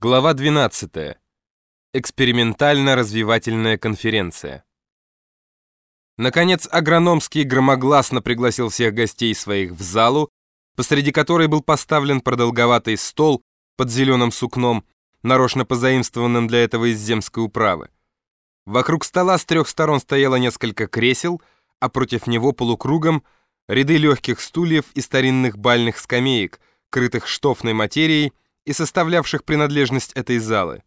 Глава 12. Экспериментально-развивательная конференция. Наконец, Агрономский громогласно пригласил всех гостей своих в залу, посреди которой был поставлен продолговатый стол под зеленым сукном, нарочно позаимствованным для этого из земской управы. Вокруг стола с трех сторон стояло несколько кресел, а против него полукругом ряды легких стульев и старинных бальных скамеек, крытых штофной материей, и составлявших принадлежность этой залы.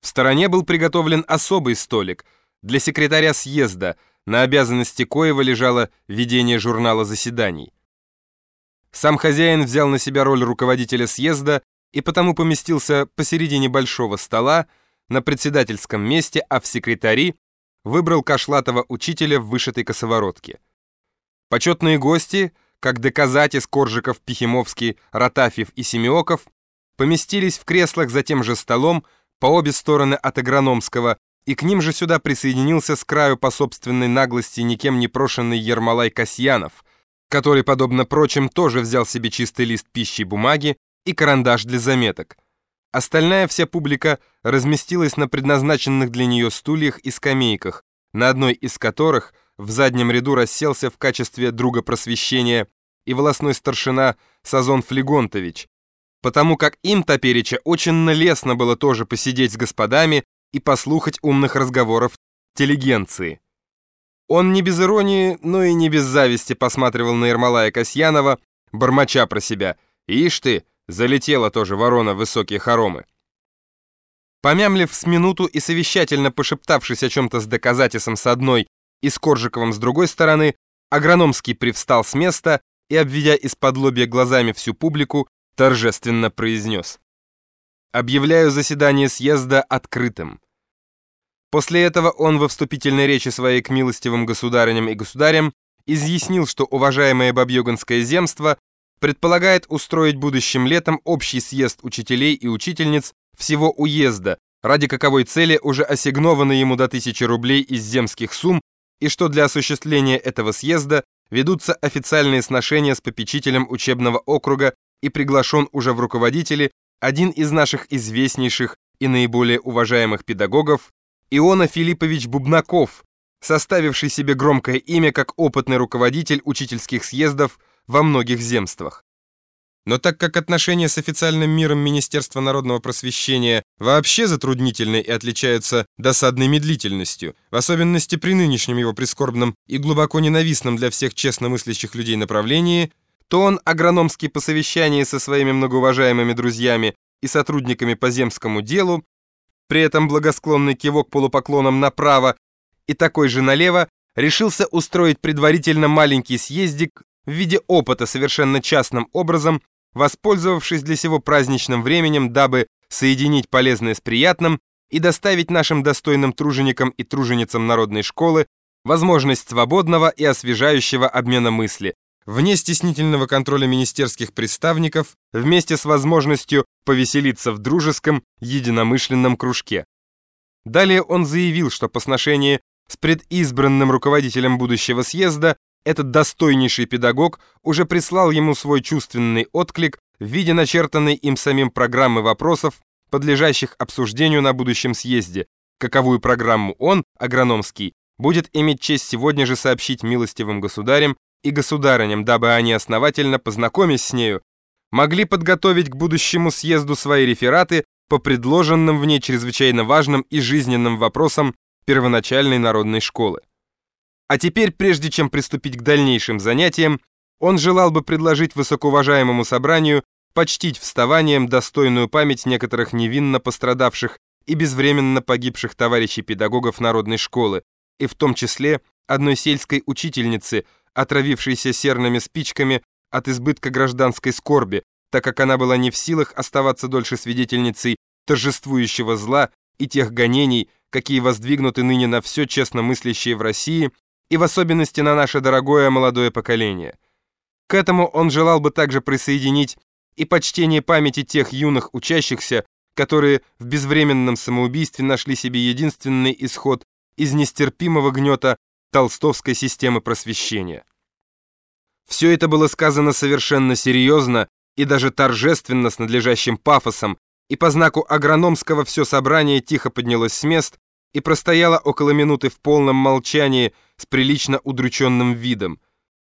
В стороне был приготовлен особый столик для секретаря съезда, на обязанности коего лежало ведение журнала заседаний. Сам хозяин взял на себя роль руководителя съезда и потому поместился посередине большого стола на председательском месте, а в секретари выбрал кошлатого учителя в вышитой косоворотке. Почетные гости, как Доказатис, Коржиков, Пихимовский, Ротафьев и Семиоков, поместились в креслах за тем же столом по обе стороны от агрономского, и к ним же сюда присоединился с краю по собственной наглости никем не прошенный Ермолай Касьянов, который, подобно прочим, тоже взял себе чистый лист пищи и бумаги и карандаш для заметок. Остальная вся публика разместилась на предназначенных для нее стульях и скамейках, на одной из которых в заднем ряду расселся в качестве друга просвещения и волосной старшина Сазон Флегонтович, потому как им топереча очень налестно было тоже посидеть с господами и послухать умных разговоров телегенции. Он не без иронии, но и не без зависти посматривал на Ермолая Касьянова, бормоча про себя. «Ишь ты, залетела тоже ворона в высокие хоромы». Помямлив с минуту и совещательно пошептавшись о чем-то с доказательством с одной и с Коржиковым с другой стороны, Агрономский привстал с места и, обведя из-под лобья глазами всю публику, торжественно произнес. «Объявляю заседание съезда открытым». После этого он во вступительной речи своей к милостивым государыням и государям изъяснил, что уважаемое Бабьёганское земство предполагает устроить будущим летом общий съезд учителей и учительниц всего уезда, ради каковой цели уже ассигновано ему до тысячи рублей из земских сумм, и что для осуществления этого съезда ведутся официальные сношения с попечителем учебного округа и приглашен уже в руководители один из наших известнейших и наиболее уважаемых педагогов Иона Филиппович Бубнаков, составивший себе громкое имя как опытный руководитель учительских съездов во многих земствах. Но так как отношения с официальным миром Министерства народного просвещения вообще затруднительны и отличаются досадной медлительностью, в особенности при нынешнем его прискорбном и глубоко ненавистном для всех честно мыслящих людей направлении – то он, агрономский по совещании со своими многоуважаемыми друзьями и сотрудниками по земскому делу, при этом благосклонный кивок полупоклоном направо и такой же налево, решился устроить предварительно маленький съездик в виде опыта совершенно частным образом, воспользовавшись для сего праздничным временем, дабы соединить полезное с приятным и доставить нашим достойным труженикам и труженицам народной школы возможность свободного и освежающего обмена мысли, вне стеснительного контроля министерских представников, вместе с возможностью повеселиться в дружеском, единомышленном кружке. Далее он заявил, что по сношении с предизбранным руководителем будущего съезда этот достойнейший педагог уже прислал ему свой чувственный отклик в виде начертанной им самим программы вопросов, подлежащих обсуждению на будущем съезде, каковую программу он, агрономский, будет иметь честь сегодня же сообщить милостивым государям и государыням, дабы они, основательно познакомясь с нею, могли подготовить к будущему съезду свои рефераты по предложенным в ней чрезвычайно важным и жизненным вопросам первоначальной народной школы. А теперь, прежде чем приступить к дальнейшим занятиям, он желал бы предложить высокоуважаемому собранию почтить вставанием достойную память некоторых невинно пострадавших и безвременно погибших товарищей педагогов народной школы, и в том числе одной сельской учительницы, отравившейся серными спичками от избытка гражданской скорби, так как она была не в силах оставаться дольше свидетельницей торжествующего зла и тех гонений, какие воздвигнуты ныне на все честно мыслящие в России и в особенности на наше дорогое молодое поколение. К этому он желал бы также присоединить и почтение памяти тех юных учащихся, которые в безвременном самоубийстве нашли себе единственный исход из нестерпимого гнета толстовской системы просвещения. Все это было сказано совершенно серьезно и даже торжественно с надлежащим пафосом, и по знаку агрономского все собрание тихо поднялось с мест и простояло около минуты в полном молчании с прилично удрученным видом,